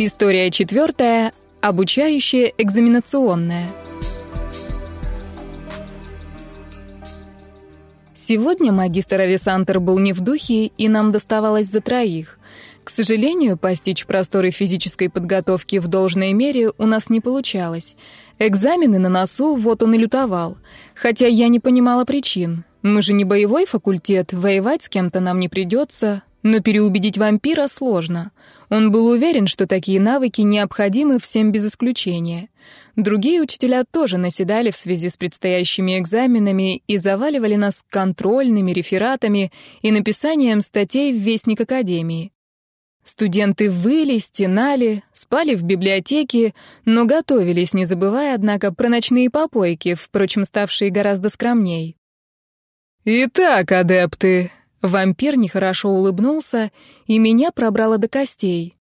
История четвертая. Обучающая экзаменационная. Сегодня магистр Александр был не в духе, и нам доставалось за троих. К сожалению, постичь просторы физической подготовки в должной мере у нас не получалось. Экзамены на носу, вот он и лютовал. Хотя я не понимала причин. Мы же не боевой факультет, воевать с кем-то нам не придется, но переубедить вампира сложно. Он был уверен, что такие навыки необходимы всем без исключения. Другие учителя тоже наседали в связи с предстоящими экзаменами и заваливали нас контрольными, рефератами и написанием статей в Вестник Академии. Студенты выли, стенали, спали в библиотеке, но готовились, не забывая, однако, про ночные попойки, впрочем, ставшие гораздо скромней. «Итак, адепты», Вампир нехорошо улыбнулся, и меня пробрало до костей.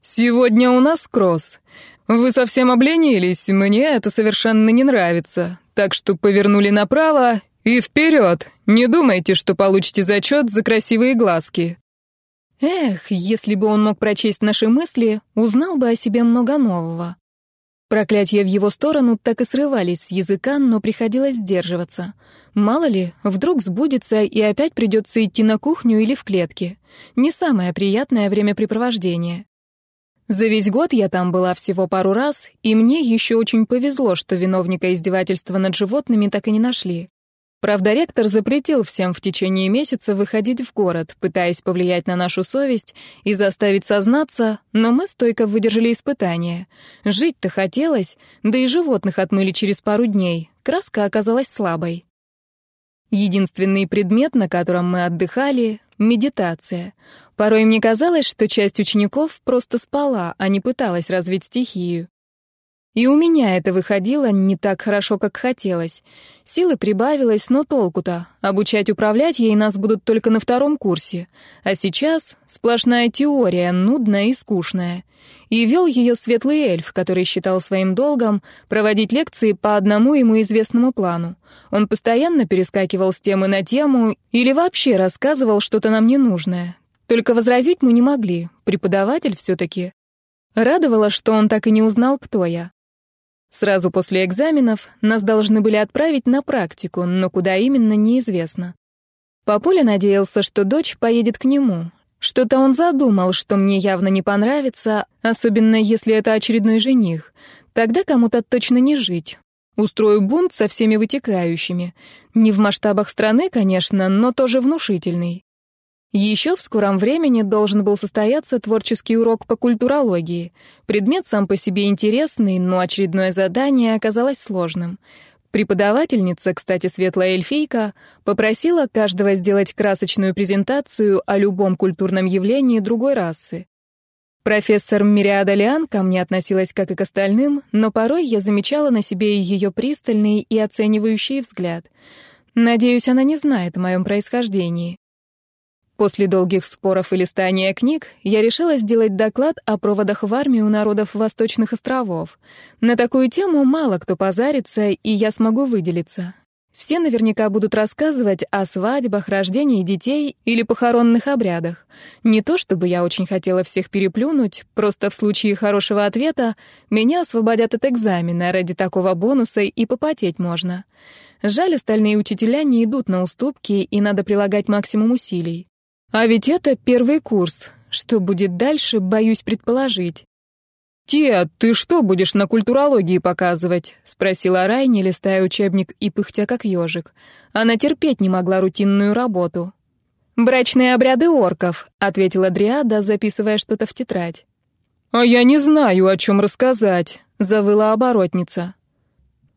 «Сегодня у нас кросс. Вы совсем обленились, мне это совершенно не нравится. Так что повернули направо и вперед. Не думайте, что получите зачет за красивые глазки». Эх, если бы он мог прочесть наши мысли, узнал бы о себе много нового. Проклятия в его сторону так и срывались с языка, но приходилось сдерживаться. Мало ли, вдруг сбудется и опять придется идти на кухню или в клетке. Не самое приятное времяпрепровождение. За весь год я там была всего пару раз, и мне еще очень повезло, что виновника издевательства над животными так и не нашли. Правда, ректор запретил всем в течение месяца выходить в город, пытаясь повлиять на нашу совесть и заставить сознаться, но мы стойко выдержали испытание. Жить-то хотелось, да и животных отмыли через пару дней. Краска оказалась слабой. Единственный предмет, на котором мы отдыхали — медитация. Порой мне казалось, что часть учеников просто спала, а не пыталась развить стихию. И у меня это выходило не так хорошо, как хотелось. Силы прибавилось, но толку-то. Обучать управлять ей нас будут только на втором курсе. А сейчас сплошная теория, нудная и скучная. И вел ее светлый эльф, который считал своим долгом проводить лекции по одному ему известному плану. Он постоянно перескакивал с темы на тему или вообще рассказывал что-то нам ненужное. Только возразить мы не могли, преподаватель все-таки. Радовало, что он так и не узнал, кто я. Сразу после экзаменов нас должны были отправить на практику, но куда именно, неизвестно. Папуля надеялся, что дочь поедет к нему. Что-то он задумал, что мне явно не понравится, особенно если это очередной жених. Тогда кому-то точно не жить. Устрою бунт со всеми вытекающими. Не в масштабах страны, конечно, но тоже внушительный. Еще в скором времени должен был состояться творческий урок по культурологии. Предмет сам по себе интересный, но очередное задание оказалось сложным. Преподавательница, кстати, светлая эльфийка, попросила каждого сделать красочную презентацию о любом культурном явлении другой расы. Профессор Мириада Лиан ко мне относилась как и к остальным, но порой я замечала на себе ее пристальный и оценивающий взгляд. Надеюсь, она не знает о моем происхождении. После долгих споров и листания книг я решила сделать доклад о проводах в армию народов Восточных островов. На такую тему мало кто позарится, и я смогу выделиться. Все наверняка будут рассказывать о свадьбах, рождении детей или похоронных обрядах. Не то чтобы я очень хотела всех переплюнуть, просто в случае хорошего ответа меня освободят от экзамена, ради такого бонуса и попотеть можно. Жаль, остальные учителя не идут на уступки, и надо прилагать максимум усилий. А ведь это первый курс. Что будет дальше, боюсь предположить. «Тия, ты что будешь на культурологии показывать?» — спросила Райни, листая учебник и пыхтя как ежик. Она терпеть не могла рутинную работу. «Брачные обряды орков», — ответила Дриада, записывая что-то в тетрадь. «А я не знаю, о чем рассказать», — завыла оборотница.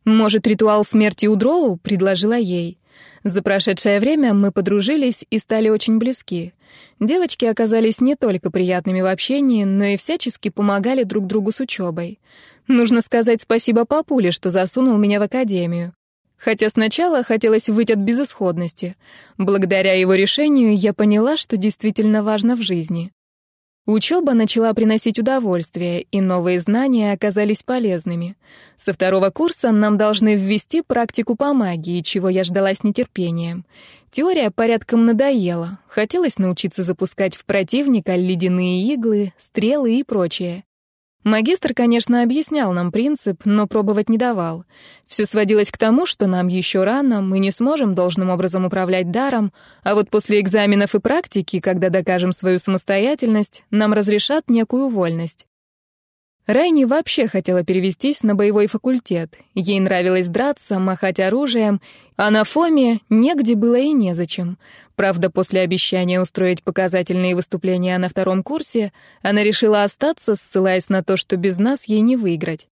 «Может, ритуал смерти у Дроу?» — предложила ей. За прошедшее время мы подружились и стали очень близки. Девочки оказались не только приятными в общении, но и всячески помогали друг другу с учебой. Нужно сказать спасибо папуле, что засунул меня в академию. Хотя сначала хотелось выйти от безысходности. Благодаря его решению я поняла, что действительно важно в жизни. Учеба начала приносить удовольствие, и новые знания оказались полезными. Со второго курса нам должны ввести практику по магии, чего я ждала с нетерпением. Теория порядком надоела. Хотелось научиться запускать в противника ледяные иглы, стрелы и прочее. Магистр, конечно, объяснял нам принцип, но пробовать не давал. Все сводилось к тому, что нам еще рано, мы не сможем должным образом управлять даром, а вот после экзаменов и практики, когда докажем свою самостоятельность, нам разрешат некую вольность. Райни вообще хотела перевестись на боевой факультет. Ей нравилось драться, махать оружием, а на Фоме негде было и незачем. Правда, после обещания устроить показательные выступления на втором курсе, она решила остаться, ссылаясь на то, что без нас ей не выиграть.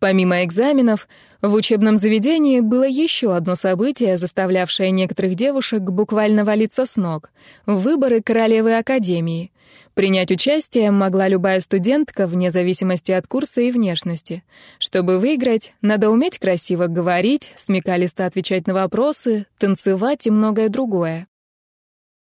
Помимо экзаменов, в учебном заведении было еще одно событие, заставлявшее некоторых девушек буквально валиться с ног — выборы королевы Академии. Принять участие могла любая студентка, вне зависимости от курса и внешности. Чтобы выиграть, надо уметь красиво говорить, смекалисто отвечать на вопросы, танцевать и многое другое.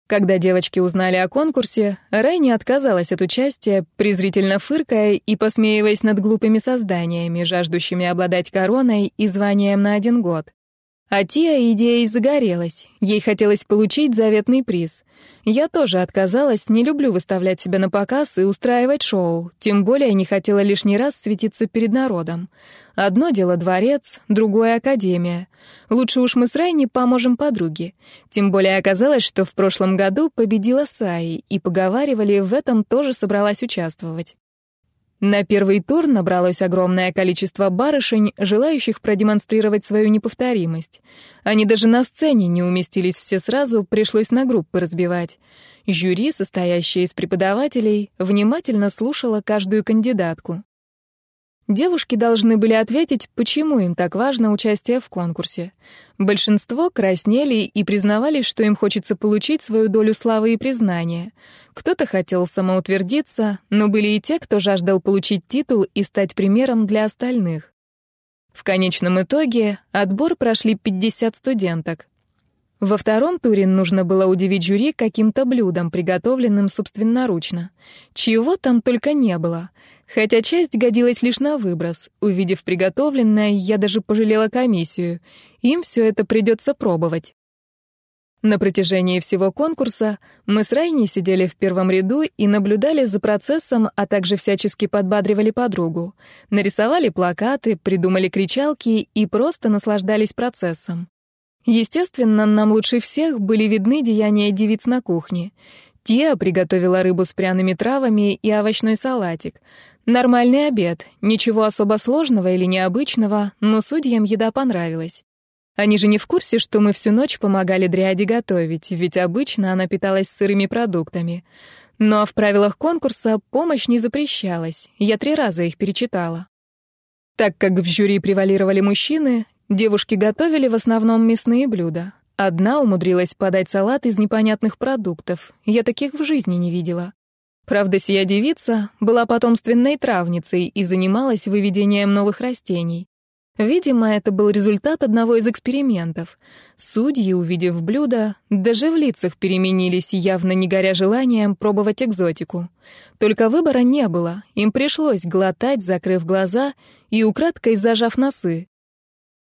Когда девочки узнали о конкурсе, Райни отказалась от участия, презрительно фыркая и посмеиваясь над глупыми созданиями, жаждущими обладать короной и званием на один год. А Тия идеей загорелась. Ей хотелось получить заветный приз. Я тоже отказалась, не люблю выставлять себя на показ и устраивать шоу, тем более не хотела лишний раз светиться перед народом. Одно дело дворец, другое — академия. Лучше уж мы с Райни поможем подруге. Тем более оказалось, что в прошлом году победила Саи, и поговаривали, в этом тоже собралась участвовать. На первый тур набралось огромное количество барышень, желающих продемонстрировать свою неповторимость. Они даже на сцене не уместились все сразу, пришлось на группы разбивать. Жюри, состоящее из преподавателей, внимательно слушало каждую кандидатку. Девушки должны были ответить, почему им так важно участие в конкурсе. Большинство краснели и признавали, что им хочется получить свою долю славы и признания. Кто-то хотел самоутвердиться, но были и те, кто жаждал получить титул и стать примером для остальных. В конечном итоге отбор прошли 50 студенток. Во втором туре нужно было удивить жюри каким-то блюдом, приготовленным собственноручно. Чего там только не было. Хотя часть годилась лишь на выброс. Увидев приготовленное, я даже пожалела комиссию. Им все это придется пробовать. На протяжении всего конкурса мы с Райни сидели в первом ряду и наблюдали за процессом, а также всячески подбадривали подругу. Нарисовали плакаты, придумали кричалки и просто наслаждались процессом. Естественно, нам лучше всех были видны деяния девиц на кухне. Тия приготовила рыбу с пряными травами и овощной салатик. Нормальный обед, ничего особо сложного или необычного, но судьям еда понравилась. Они же не в курсе, что мы всю ночь помогали Дриаде готовить, ведь обычно она питалась сырыми продуктами. Но в правилах конкурса помощь не запрещалась, я три раза их перечитала. Так как в жюри превалировали мужчины, девушки готовили в основном мясные блюда. Одна умудрилась подать салат из непонятных продуктов, я таких в жизни не видела. Правда, сия девица была потомственной травницей и занималась выведением новых растений. Видимо, это был результат одного из экспериментов. Судьи, увидев блюдо, даже в лицах переменились, явно не горя желанием пробовать экзотику. Только выбора не было, им пришлось глотать, закрыв глаза и украдкой зажав носы.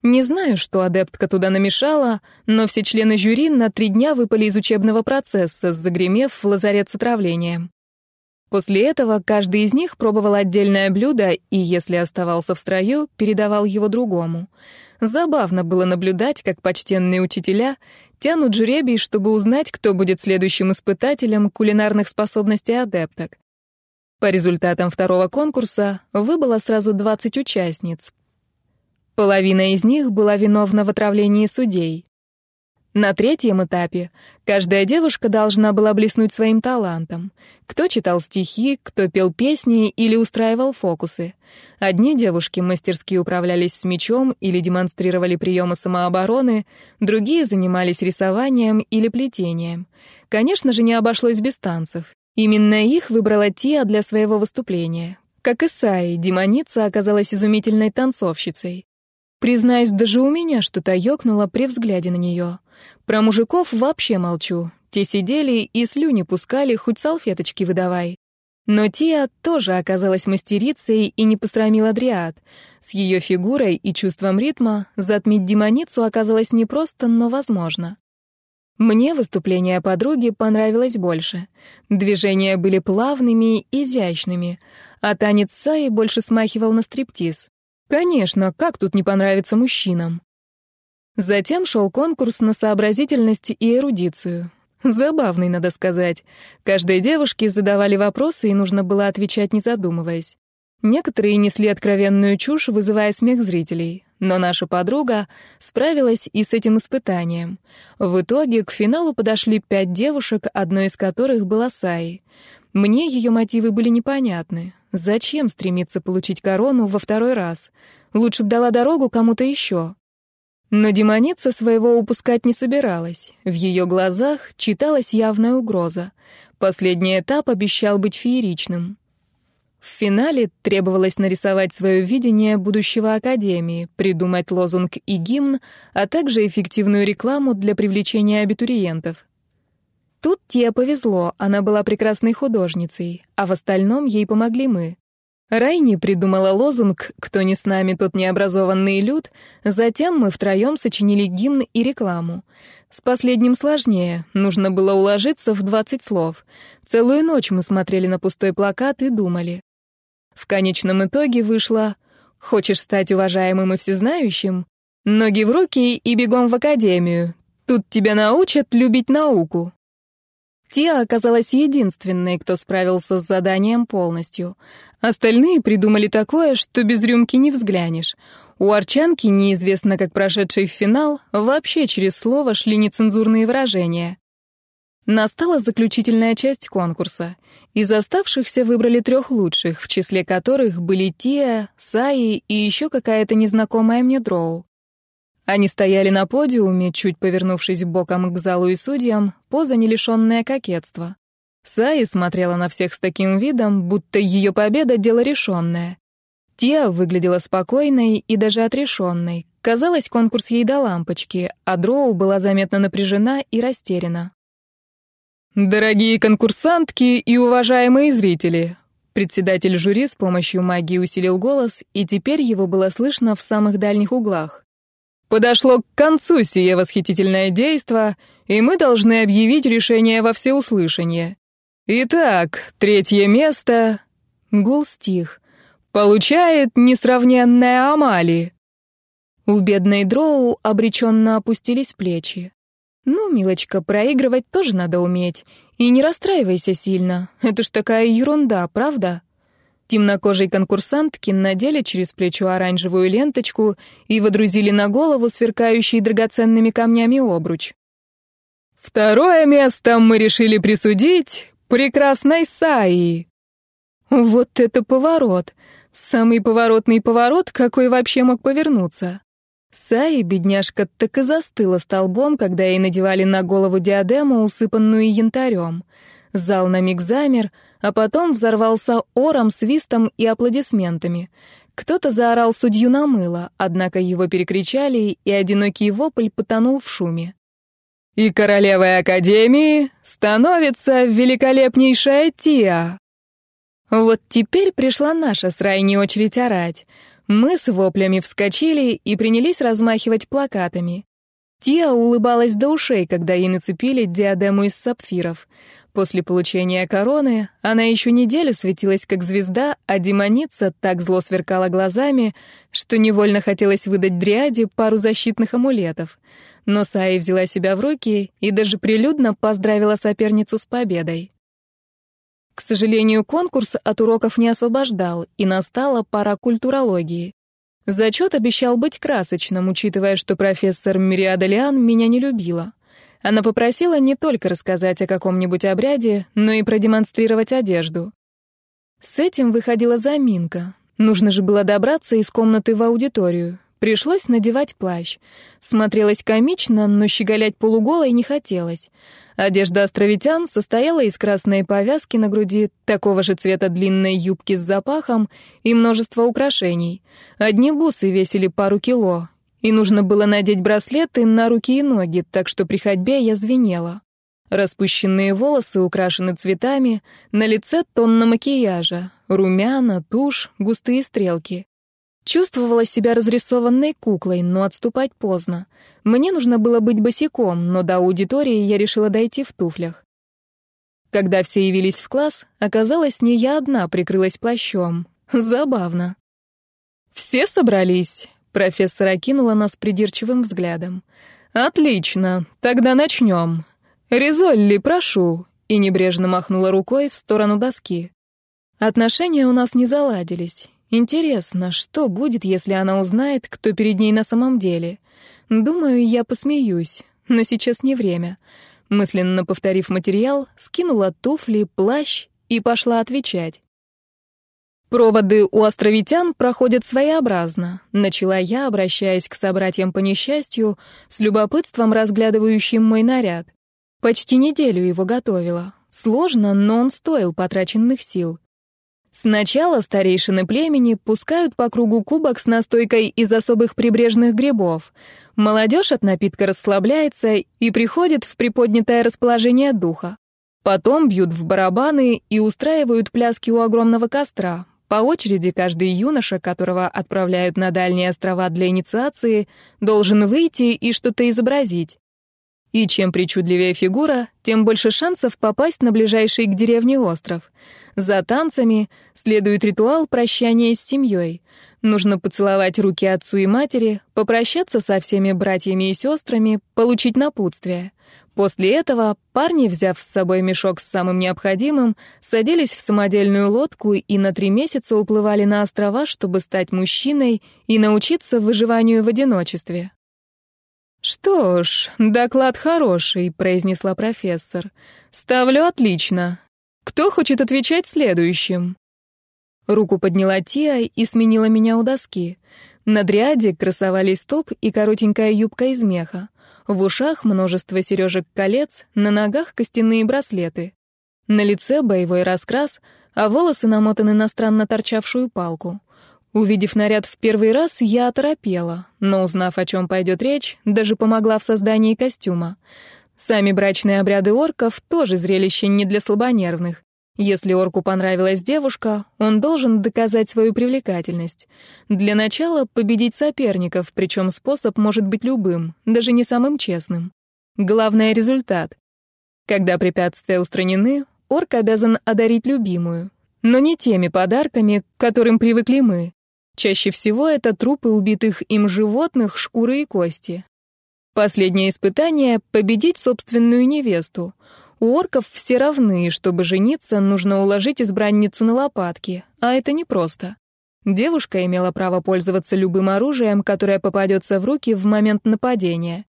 Не знаю, что адептка туда намешала, но все члены жюри на три дня выпали из учебного процесса, загремев в лазарет с отравлением. После этого каждый из них пробовал отдельное блюдо и, если оставался в строю, передавал его другому. Забавно было наблюдать, как почтенные учителя тянут жребий, чтобы узнать, кто будет следующим испытателем кулинарных способностей адепток. По результатам второго конкурса выбыло сразу 20 участниц. Половина из них была виновна в отравлении судей. На третьем этапе каждая девушка должна была блеснуть своим талантом. Кто читал стихи, кто пел песни или устраивал фокусы. Одни девушки мастерски управлялись с мечом или демонстрировали приемы самообороны, другие занимались рисованием или плетением. Конечно же, не обошлось без танцев. Именно их выбрала Тия для своего выступления. Как и Саи, демоница оказалась изумительной танцовщицей. Признаюсь, даже у меня что-то ёкнуло при взгляде на нее. Про мужиков вообще молчу. Те сидели и слюни пускали, хоть салфеточки выдавай. Но Тия тоже оказалась мастерицей и не посрамила Дриад. С ее фигурой и чувством ритма затмить демоницу оказалось непросто, но возможно. Мне выступление подруги понравилось больше. Движения были плавными, изящными. а танец Саи больше смахивал на стриптиз. Конечно, как тут не понравится мужчинам? Затем шел конкурс на сообразительность и эрудицию. Забавный, надо сказать. Каждой девушке задавали вопросы, и нужно было отвечать, не задумываясь. Некоторые несли откровенную чушь, вызывая смех зрителей. Но наша подруга справилась и с этим испытанием. В итоге к финалу подошли пять девушек, одной из которых была Саи. Мне ее мотивы были непонятны. Зачем стремиться получить корону во второй раз? Лучше б дала дорогу кому-то еще. Но демоница своего упускать не собиралась. В ее глазах читалась явная угроза. Последний этап обещал быть фееричным. В финале требовалось нарисовать свое видение будущего Академии, придумать лозунг и гимн, а также эффективную рекламу для привлечения абитуриентов. Тут Тия повезло, она была прекрасной художницей, а в остальном ей помогли мы. Райни придумала лозунг «Кто не с нами, тот необразованный люд», затем мы втроем сочинили гимн и рекламу. С последним сложнее, нужно было уложиться в 20 слов. Целую ночь мы смотрели на пустой плакат и думали. В конечном итоге вышло «Хочешь стать уважаемым и всезнающим? Ноги в руки и бегом в академию. Тут тебя научат любить науку». Тия оказалась единственной, кто справился с заданием полностью. Остальные придумали такое, что без рюмки не взглянешь. У Арчанки, неизвестно как прошедший в финал, вообще через слово шли нецензурные выражения. Настала заключительная часть конкурса. Из оставшихся выбрали трех лучших, в числе которых были Тия, Саи и еще какая-то незнакомая мне дроу. Они стояли на подиуме, чуть повернувшись боком к залу и судьям, поза не лишенная кокетства. Саи смотрела на всех с таким видом, будто ее победа — дело решенное. Тия выглядела спокойной и даже отрешенной. Казалось, конкурс ей до лампочки, а Дроу была заметно напряжена и растеряна. «Дорогие конкурсантки и уважаемые зрители!» Председатель жюри с помощью магии усилил голос, и теперь его было слышно в самых дальних углах. Подошло к концу сие восхитительное действо, и мы должны объявить решение во всеуслышание. Итак, третье место... Гул стих. Получает несравненная Амали. У бедной Дроу обреченно опустились плечи. «Ну, милочка, проигрывать тоже надо уметь. И не расстраивайся сильно. Это ж такая ерунда, правда?» Темнокожей конкурсантки надели через плечо оранжевую ленточку и водрузили на голову сверкающий драгоценными камнями обруч. «Второе место мы решили присудить прекрасной Саи». Вот это поворот! Самый поворотный поворот, какой вообще мог повернуться. Саи, бедняжка, так и застыла столбом, когда ей надевали на голову диадему, усыпанную янтарем. Зал на миг замер, а потом взорвался ором, свистом и аплодисментами. Кто-то заорал судью на мыло, однако его перекричали, и одинокий вопль потонул в шуме. «И королевой Академии становится великолепнейшая Тиа!» Вот теперь пришла наша с Райни очередь орать. Мы с воплями вскочили и принялись размахивать плакатами. Тиа улыбалась до ушей, когда ей нацепили диадему из сапфиров. После получения короны она еще неделю светилась как звезда, а демоница так зло сверкала глазами, что невольно хотелось выдать Дриаде пару защитных амулетов. Но Саи взяла себя в руки и даже прилюдно поздравила соперницу с победой. К сожалению, конкурс от уроков не освобождал, и настала пора культурологии. Зачет обещал быть красочным, учитывая, что профессор Мириада Лиан меня не любила. Она попросила не только рассказать о каком-нибудь обряде, но и продемонстрировать одежду. С этим выходила заминка. Нужно же было добраться из комнаты в аудиторию. Пришлось надевать плащ. Смотрелось комично, но щеголять полуголой не хотелось. Одежда островитян состояла из красной повязки на груди, такого же цвета длинной юбки с запахом и множества украшений. Одни бусы весили пару кило, и нужно было надеть браслеты на руки и ноги, так что при ходьбе я звенела. Распущенные волосы украшены цветами, на лице тонна макияжа, румяна, тушь, густые стрелки. Чувствовала себя разрисованной куклой, но отступать поздно. Мне нужно было быть босиком, но до аудитории я решила дойти в туфлях. Когда все явились в класс, оказалось, не я одна прикрылась плащом. Забавно. «Все собрались?» — профессор окинула нас придирчивым взглядом. «Отлично, тогда начнем. Резолли, прошу», и небрежно махнула рукой в сторону доски. Отношения у нас не заладились. Интересно, что будет, если она узнает, кто перед ней на самом деле? Думаю, я посмеюсь, но сейчас не время. Мысленно повторив материал, скинула туфли, плащ и пошла отвечать. Проводы у островитян проходят своеобразно, начала я, обращаясь к собратьям по несчастью, с любопытством разглядывающим мой наряд. Почти неделю его готовила. Сложно, но он стоил потраченных сил. Сначала старейшины племени пускают по кругу кубок с настойкой из особых прибрежных грибов. Молодежь от напитка расслабляется и приходит в приподнятое расположение духа. Потом бьют в барабаны и устраивают пляски у огромного костра. По очереди каждый юноша, которого отправляют на дальние острова для инициации, должен выйти и что-то изобразить. И чем причудливее фигура, тем больше шансов попасть на ближайший к деревне остров. За танцами следует ритуал прощания с семьей. Нужно поцеловать руки отцу и матери, попрощаться со всеми братьями и сестрами, получить напутствие. После этого парни, взяв с собой мешок с самым необходимым, садились в самодельную лодку и на три месяца уплывали на острова, чтобы стать мужчиной и научиться выживанию в одиночестве. «Что ж, доклад хороший», — произнесла профессор. «Ставлю отлично. Кто хочет отвечать следующим?» Руку подняла Тия и сменила меня у доски. На дриаде красовались топ и коротенькая юбка из меха. В ушах множество сережек-колец, на ногах костяные браслеты. На лице боевой раскрас, а волосы намотаны на странно торчавшую палку. Увидев наряд в первый раз, я оторопела, но, узнав, о чем пойдет речь, даже помогла в создании костюма. Сами брачные обряды орков тоже зрелище не для слабонервных. Если орку понравилась девушка, он должен доказать свою привлекательность. Для начала победить соперников, причем способ может быть любым, даже не самым честным. Главное — результат. Когда препятствия устранены, орк обязан одарить любимую. Но не теми подарками, к которым привыкли мы. Чаще всего это трупы убитых им животных, шкуры и кости. Последнее испытание — победить собственную невесту — у орков все равны, и чтобы жениться, нужно уложить избранницу на лопатки, а это непросто. Девушка имела право пользоваться любым оружием, которое попадется в руки в момент нападения.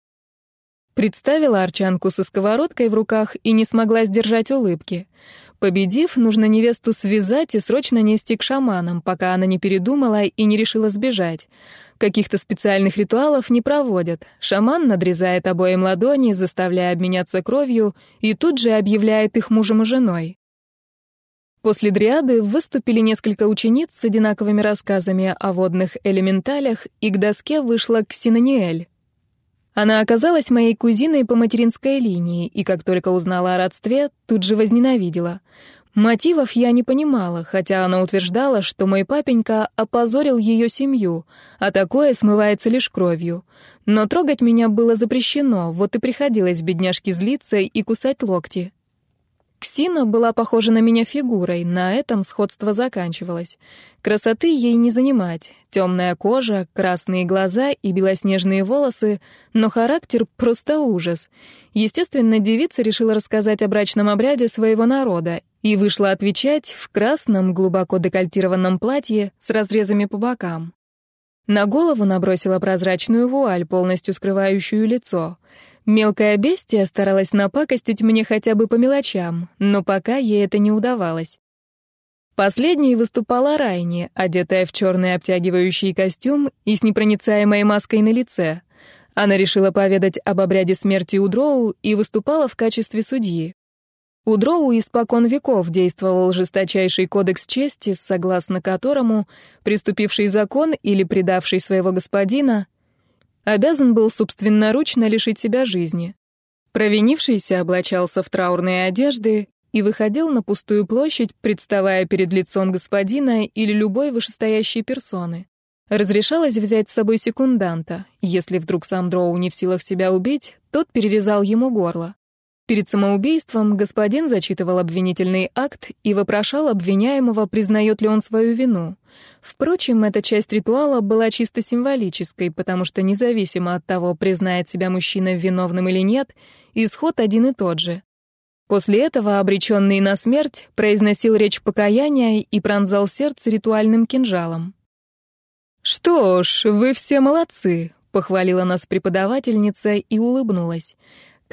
Представила арчанку со сковородкой в руках и не смогла сдержать улыбки. Победив, нужно невесту связать и срочно нести к шаманам, пока она не передумала и не решила сбежать. Каких-то специальных ритуалов не проводят. Шаман надрезает обоим ладони, заставляя обменяться кровью, и тут же объявляет их мужем и женой. После дриады выступили несколько учениц с одинаковыми рассказами о водных элементалях, и к доске вышла Ксинаниэль. Она оказалась моей кузиной по материнской линии, и как только узнала о родстве, тут же возненавидела. Мотивов я не понимала, хотя она утверждала, что мой папенька опозорил ее семью, а такое смывается лишь кровью. Но трогать меня было запрещено, вот и приходилось бедняжке злиться и кусать локти. Ксина была похожа на меня фигурой, на этом сходство заканчивалось. Красоты ей не занимать. Темная кожа, красные глаза и белоснежные волосы, но характер просто ужас. Естественно, девица решила рассказать о брачном обряде своего народа и вышла отвечать в красном, глубоко декольтированном платье с разрезами по бокам. На голову набросила прозрачную вуаль, полностью скрывающую лицо. Мелкая бестия старалась напакостить мне хотя бы по мелочам, но пока ей это не удавалось. Последней выступала Райни, одетая в черный обтягивающий костюм и с непроницаемой маской на лице. Она решила поведать об обряде смерти у Дроу и выступала в качестве судьи. У Дроу испокон веков действовал жесточайший кодекс чести, согласно которому приступивший закон или предавший своего господина обязан был собственноручно лишить себя жизни. Провинившийся облачался в траурные одежды и выходил на пустую площадь, представая перед лицом господина или любой вышестоящей персоны. Разрешалось взять с собой секунданта. Если вдруг сам Дроу не в силах себя убить, тот перерезал ему горло. Перед самоубийством господин зачитывал обвинительный акт и вопрошал обвиняемого, признает ли он свою вину. Впрочем, эта часть ритуала была чисто символической, потому что независимо от того, признает себя мужчина виновным или нет, исход один и тот же. После этого обреченный на смерть произносил речь покаяния и пронзал сердце ритуальным кинжалом. «Что ж, вы все молодцы», — похвалила нас преподавательница и улыбнулась.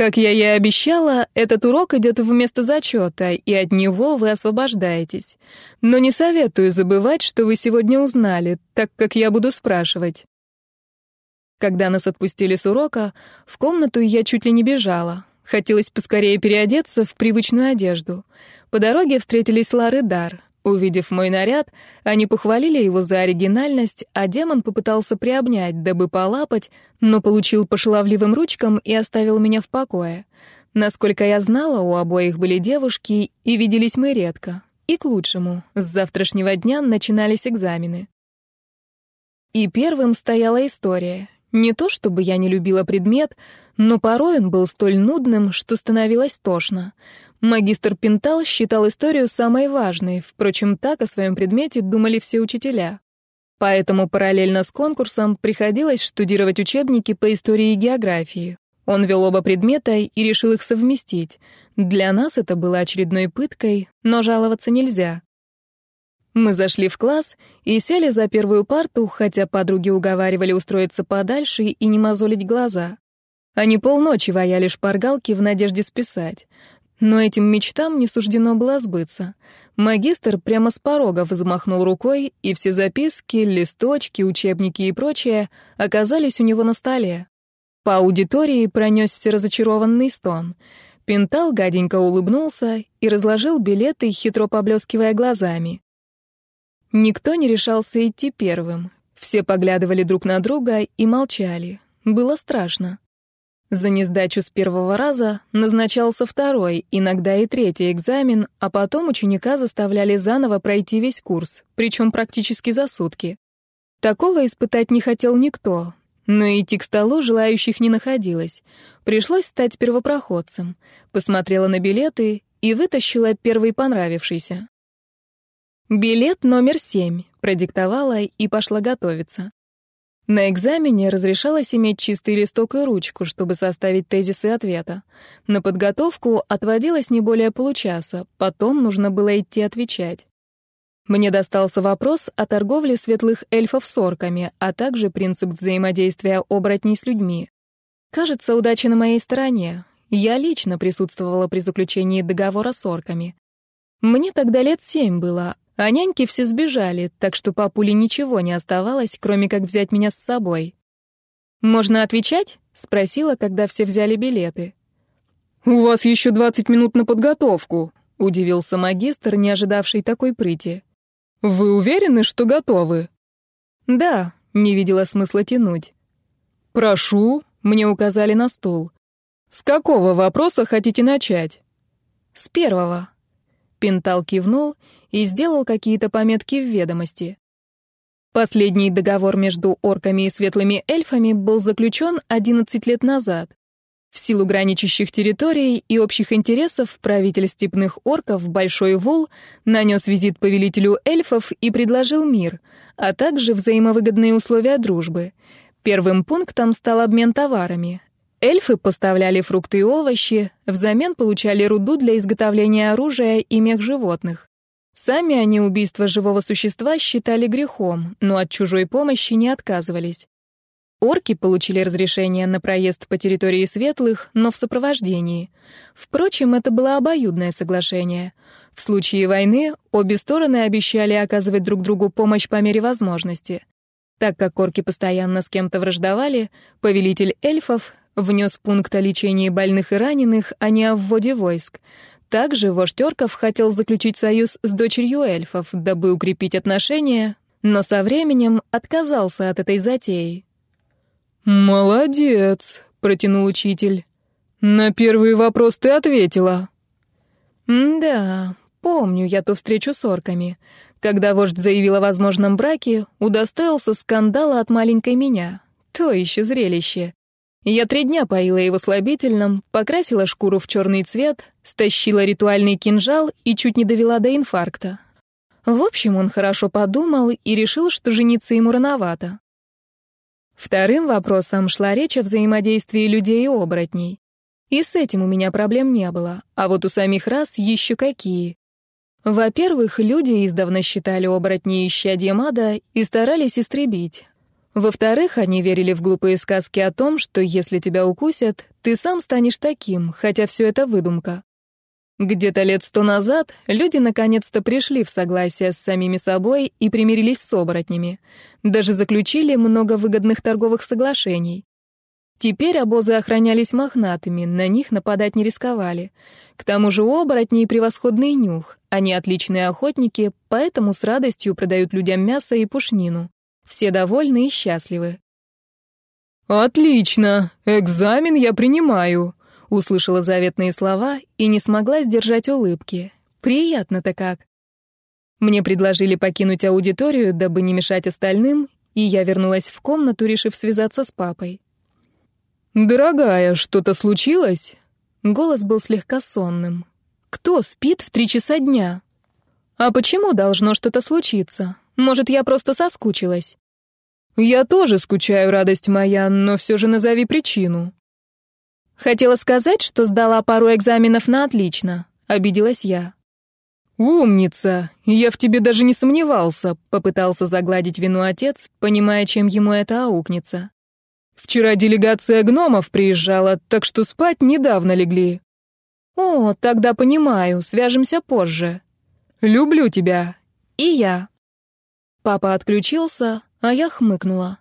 Как я и обещала, этот урок идет вместо зачета, и от него вы освобождаетесь. Но не советую забывать, что вы сегодня узнали, так как я буду спрашивать. Когда нас отпустили с урока, в комнату я чуть ли не бежала. Хотелось поскорее переодеться в привычную одежду. По дороге встретились Лары Дар. Увидев мой наряд, они похвалили его за оригинальность, а демон попытался приобнять, дабы полапать, но получил по шаловливым ручкам и оставил меня в покое. Насколько я знала, у обоих были девушки, и виделись мы редко. И к лучшему. С завтрашнего дня начинались экзамены. И первым стояла история. Не то чтобы я не любила предмет, но порой он был столь нудным, что становилось тошно. Магистр Пентал считал историю самой важной, впрочем, так о своем предмете думали все учителя. Поэтому параллельно с конкурсом приходилось штудировать учебники по истории и географии. Он вел оба предмета и решил их совместить. Для нас это было очередной пыткой, но жаловаться нельзя. Мы зашли в класс и сели за первую парту, хотя подруги уговаривали устроиться подальше и не мозолить глаза. Они полночи ваяли шпаргалки в надежде списать. Но этим мечтам не суждено было сбыться. Магистр прямо с порога взмахнул рукой, и все записки, листочки, учебники и прочее оказались у него на столе. По аудитории пронесся разочарованный стон. Пентал гаденько улыбнулся и разложил билеты, хитро поблескивая глазами. Никто не решался идти первым. Все поглядывали друг на друга и молчали. Было страшно. За несдачу с первого раза назначался второй, иногда и третий экзамен, а потом ученика заставляли заново пройти весь курс, причем практически за сутки. Такого испытать не хотел никто, но идти к столу желающих не находилось. Пришлось стать первопроходцем. Посмотрела на билеты и вытащила первый понравившийся. «Билет номер семь», — продиктовала и пошла готовиться. На экзамене разрешалось иметь чистый листок и ручку, чтобы составить тезисы ответа. На подготовку отводилось не более получаса, потом нужно было идти отвечать. Мне достался вопрос о торговле светлых эльфов с орками, а также принцип взаимодействия оборотней с людьми. Кажется, удача на моей стороне. Я лично присутствовала при заключении договора с орками. Мне тогда лет семь было, а няньки все сбежали, так что папуле ничего не оставалось, кроме как взять меня с собой. «Можно отвечать?» — спросила, когда все взяли билеты. «У вас еще двадцать минут на подготовку», — удивился магистр, не ожидавший такой прыти. «Вы уверены, что готовы?» «Да», — не видела смысла тянуть. «Прошу», — мне указали на стул. «С какого вопроса хотите начать?» «С первого». Пентал кивнул и сделал какие-то пометки в ведомости. Последний договор между орками и светлыми эльфами был заключен 11 лет назад. В силу граничащих территорий и общих интересов правитель степных орков Большой Вул нанес визит повелителю эльфов и предложил мир, а также взаимовыгодные условия дружбы. Первым пунктом стал обмен товарами. Эльфы поставляли фрукты и овощи, взамен получали руду для изготовления оружия и мех животных. Сами они убийство живого существа считали грехом, но от чужой помощи не отказывались. Орки получили разрешение на проезд по территории светлых, но в сопровождении. Впрочем, это было обоюдное соглашение. В случае войны обе стороны обещали оказывать друг другу помощь по мере возможности. Так как орки постоянно с кем-то враждовали, повелитель эльфов внес пункт о лечении больных и раненых, а не о вводе войск. Также вождь орков хотел заключить союз с дочерью эльфов, дабы укрепить отношения, но со временем отказался от этой затеи. «Молодец», — протянул учитель. «На первый вопрос ты ответила». «Да, помню я ту встречу с орками. Когда вождь заявил о возможном браке, удостоился скандала от маленькой меня. То еще зрелище. Я три дня поила его слабительным, покрасила шкуру в черный цвет, стащила ритуальный кинжал и чуть не довела до инфаркта. В общем, он хорошо подумал и решил, что жениться ему рановато. Вторым вопросом шла речь о взаимодействии людей и оборотней. И с этим у меня проблем не было, а вот у самих рас еще какие. Во-первых, люди издавна считали оборотней исчадьем ада и старались истребить, во-вторых, они верили в глупые сказки о том, что если тебя укусят, ты сам станешь таким, хотя все это выдумка. Где-то лет сто назад люди наконец-то пришли в согласие с самими собой и примирились с оборотнями. Даже заключили много выгодных торговых соглашений. Теперь обозы охранялись мохнатыми, на них нападать не рисковали. К тому же у оборотней превосходный нюх, они отличные охотники, поэтому с радостью продают людям мясо и пушнину. Все довольны и счастливы. «Отлично! Экзамен я принимаю!» Услышала заветные слова и не смогла сдержать улыбки. Приятно-то как. Мне предложили покинуть аудиторию, дабы не мешать остальным, и я вернулась в комнату, решив связаться с папой. «Дорогая, что-то случилось?» Голос был слегка сонным. «Кто спит в три часа дня?» «А почему должно что-то случиться? Может, я просто соскучилась?» «Я тоже скучаю, радость моя, но все же назови причину». «Хотела сказать, что сдала пару экзаменов на отлично», — обиделась я. «Умница! Я в тебе даже не сомневался», — попытался загладить вину отец, понимая, чем ему это аукнется. «Вчера делегация гномов приезжала, так что спать недавно легли». «О, тогда понимаю, свяжемся позже». «Люблю тебя». «И я». Папа отключился, а я хмыкнула.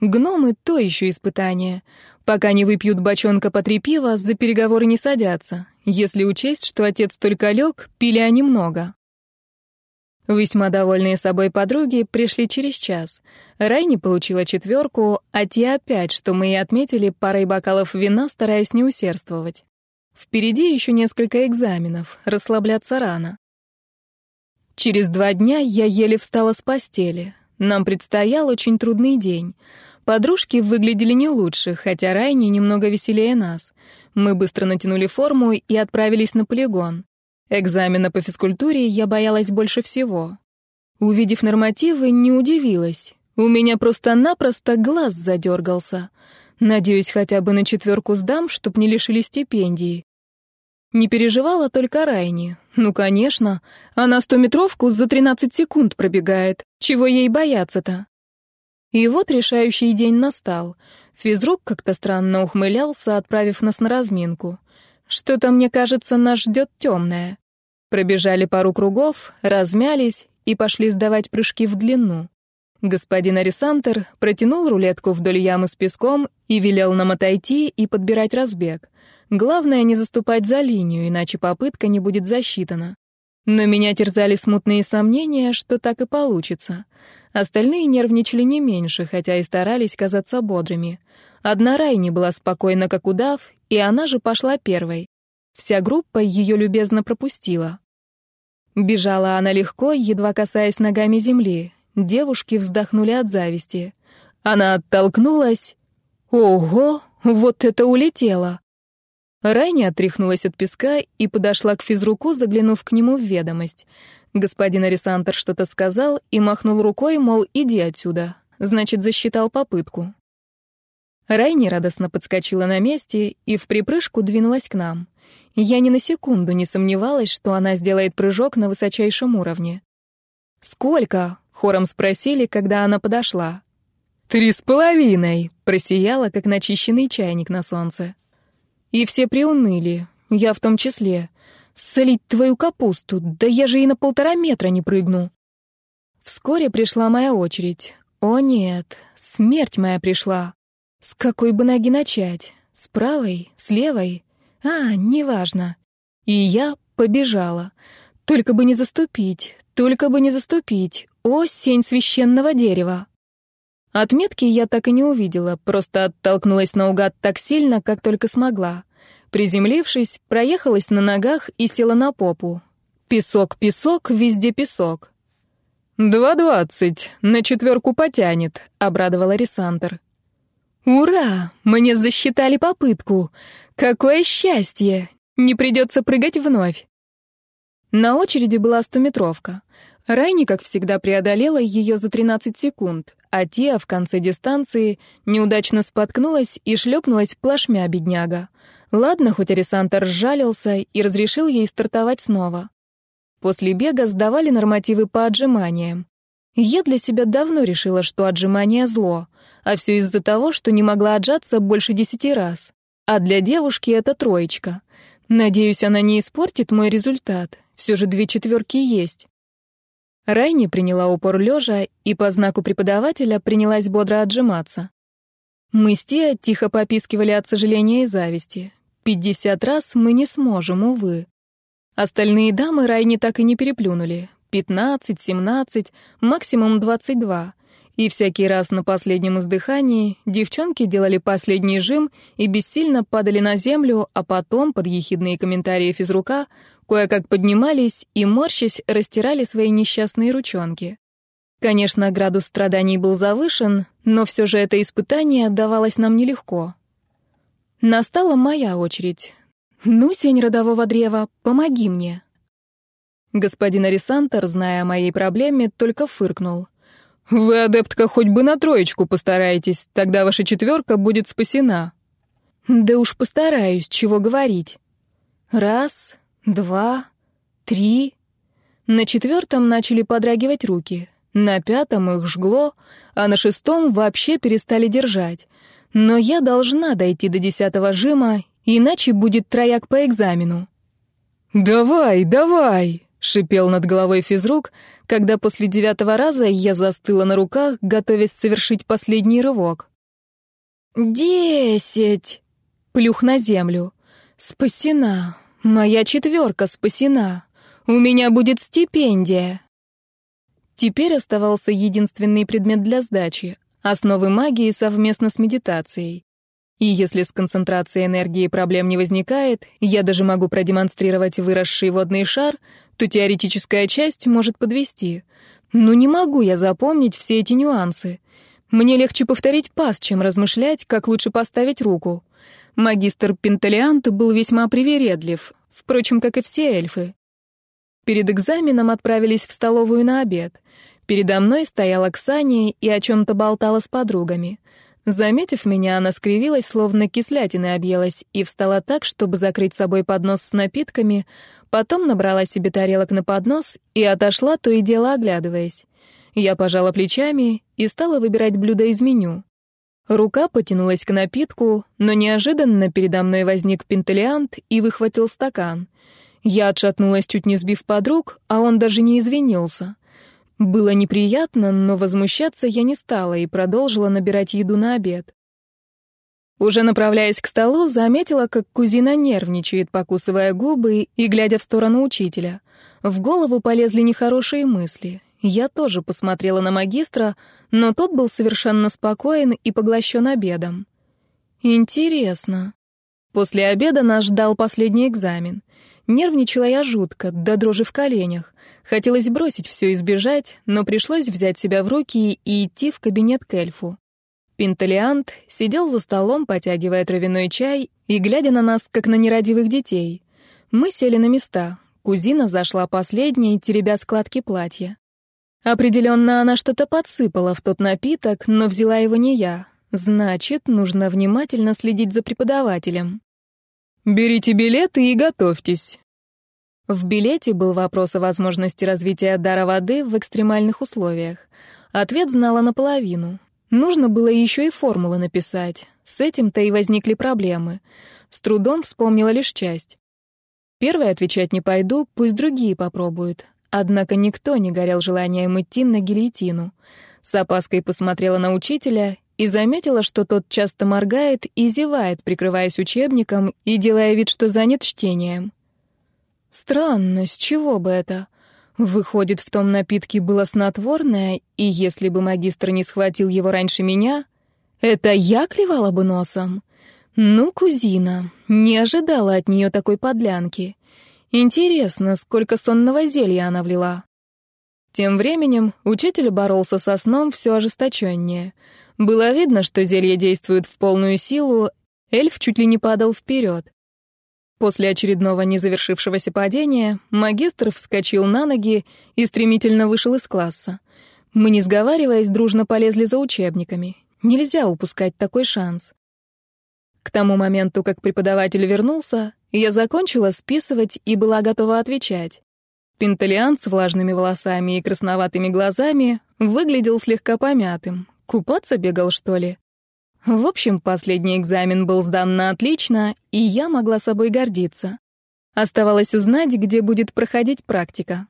Гномы — то еще испытание. Пока не выпьют бочонка по три пива, за переговоры не садятся. Если учесть, что отец только лег, пили они много. Весьма довольные собой подруги пришли через час. Райни получила четверку, а те опять, что мы и отметили, парой бокалов вина, стараясь не усердствовать. Впереди еще несколько экзаменов, расслабляться рано. Через два дня я еле встала с постели. Нам предстоял очень трудный день. Подружки выглядели не лучше, хотя Райни немного веселее нас. Мы быстро натянули форму и отправились на полигон. Экзамена по физкультуре я боялась больше всего. Увидев нормативы, не удивилась. У меня просто-напросто глаз задергался. Надеюсь, хотя бы на четверку сдам, чтоб не лишили стипендии. Не переживала только Райни. Ну, конечно, она стометровку за 13 секунд пробегает. Чего ей бояться-то? И вот решающий день настал. Физрук как-то странно ухмылялся, отправив нас на разминку. Что-то, мне кажется, нас ждет темное. Пробежали пару кругов, размялись и пошли сдавать прыжки в длину. Господин Арисантер протянул рулетку вдоль ямы с песком и велел нам отойти и подбирать разбег. Главное не заступать за линию, иначе попытка не будет засчитана. Но меня терзали смутные сомнения, что так и получится. Остальные нервничали не меньше, хотя и старались казаться бодрыми. Одна Райни была спокойна, как удав, и она же пошла первой. Вся группа ее любезно пропустила. Бежала она легко, едва касаясь ногами земли. Девушки вздохнули от зависти. Она оттолкнулась. Ого, вот это улетело! Райни отряхнулась от песка и подошла к физруку, заглянув к нему в ведомость. Господин Арисантер что-то сказал и махнул рукой, мол, иди отсюда. Значит, засчитал попытку. Райни радостно подскочила на месте и в припрыжку двинулась к нам. Я ни на секунду не сомневалась, что она сделает прыжок на высочайшем уровне. «Сколько?» — хором спросили, когда она подошла. «Три с половиной!» — просияла, как начищенный чайник на солнце. И все приуныли, я в том числе. Солить твою капусту, да я же и на полтора метра не прыгну. Вскоре пришла моя очередь. О нет, смерть моя пришла. С какой бы ноги начать? С правой? С левой? А, неважно. И я побежала. Только бы не заступить, только бы не заступить. О, сень священного дерева! Отметки я так и не увидела, просто оттолкнулась наугад так сильно, как только смогла. Приземлившись, проехалась на ногах и села на попу. Песок, песок, везде песок. «Два двадцать, на четверку потянет», — обрадовала Рисантер. Ура! Мне засчитали попытку! Какое счастье! Не придется прыгать вновь. На очереди была стометровка. Райни, как всегда, преодолела ее за 13 секунд, а Тия в конце дистанции неудачно споткнулась и шлепнулась плашмя бедняга. Ладно, хоть Арисантор сжалился и разрешил ей стартовать снова. После бега сдавали нормативы по отжиманиям. Я для себя давно решила, что отжимание — зло, а все из-за того, что не могла отжаться больше десяти раз. А для девушки это троечка. Надеюсь, она не испортит мой результат. Все же две четверки есть. Райни приняла упор лежа и по знаку преподавателя принялась бодро отжиматься. Мы с Тиа тихо попискивали от сожаления и зависти. Пятьдесят раз мы не сможем, увы. Остальные дамы Райни так и не переплюнули. Пятнадцать, семнадцать, максимум двадцать два. И всякий раз на последнем издыхании девчонки делали последний жим и бессильно падали на землю, а потом, под ехидные комментарии физрука, кое-как поднимались и, морщась, растирали свои несчастные ручонки. Конечно, градус страданий был завышен, но все же это испытание давалось нам нелегко. Настала моя очередь. «Ну, сень родового древа, помоги мне». Господин Арисантер, зная о моей проблеме, только фыркнул. «Вы, адептка, хоть бы на троечку постарайтесь, тогда ваша четверка будет спасена». «Да уж постараюсь, чего говорить». Раз, два, три. На четвертом начали подрагивать руки. На пятом их жгло, а на шестом вообще перестали держать. Но я должна дойти до десятого жима, иначе будет трояк по экзамену. «Давай, давай!» — шипел над головой физрук, когда после девятого раза я застыла на руках, готовясь совершить последний рывок. «Десять!» — плюх на землю. «Спасена! Моя четверка спасена! У меня будет стипендия!» Теперь оставался единственный предмет для сдачи — основы магии совместно с медитацией. И если с концентрацией энергии проблем не возникает, я даже могу продемонстрировать выросший водный шар, то теоретическая часть может подвести. Но не могу я запомнить все эти нюансы. Мне легче повторить пас, чем размышлять, как лучше поставить руку. Магистр Пенталиант был весьма привередлив, впрочем, как и все эльфы. Перед экзаменом отправились в столовую на обед. Передо мной стояла Ксания и о чем-то болтала с подругами. Заметив меня, она скривилась, словно кислятиной объелась, и встала так, чтобы закрыть собой поднос с напитками, потом набрала себе тарелок на поднос и отошла, то и дело оглядываясь. Я пожала плечами и стала выбирать блюдо из меню. Рука потянулась к напитку, но неожиданно передо мной возник пенталиант и выхватил стакан. Я отшатнулась, чуть не сбив подруг, а он даже не извинился. Было неприятно, но возмущаться я не стала и продолжила набирать еду на обед. Уже направляясь к столу, заметила, как кузина нервничает, покусывая губы и глядя в сторону учителя. В голову полезли нехорошие мысли. Я тоже посмотрела на магистра, но тот был совершенно спокоен и поглощен обедом. Интересно. После обеда нас ждал последний экзамен. Нервничала я жутко, до дрожи в коленях. Хотелось бросить все и сбежать, но пришлось взять себя в руки и идти в кабинет к эльфу. Пинталиант сидел за столом, потягивая травяной чай и глядя на нас, как на нерадивых детей. Мы сели на места. Кузина зашла последней, теребя складки платья. Определенно она что-то подсыпала в тот напиток, но взяла его не я. Значит, нужно внимательно следить за преподавателем. «Берите билеты и готовьтесь», в билете был вопрос о возможности развития дара воды в экстремальных условиях. Ответ знала наполовину. Нужно было еще и формулы написать. С этим-то и возникли проблемы. С трудом вспомнила лишь часть. Первой отвечать не пойду, пусть другие попробуют. Однако никто не горел желанием идти на гильотину. С опаской посмотрела на учителя и заметила, что тот часто моргает и зевает, прикрываясь учебником и делая вид, что занят чтением. Странно, с чего бы это? Выходит, в том напитке было снотворное, и если бы магистр не схватил его раньше меня, это я клевала бы носом. Ну, кузина, не ожидала от нее такой подлянки. Интересно, сколько сонного зелья она влила. Тем временем учитель боролся со сном все ожесточеннее. Было видно, что зелье действует в полную силу, эльф чуть ли не падал вперед. После очередного незавершившегося падения магистр вскочил на ноги и стремительно вышел из класса. Мы, не сговариваясь, дружно полезли за учебниками. Нельзя упускать такой шанс. К тому моменту, как преподаватель вернулся, я закончила списывать и была готова отвечать. Пенталиан с влажными волосами и красноватыми глазами выглядел слегка помятым. Купаться бегал, что ли? В общем, последний экзамен был сдан на отлично, и я могла собой гордиться. Оставалось узнать, где будет проходить практика.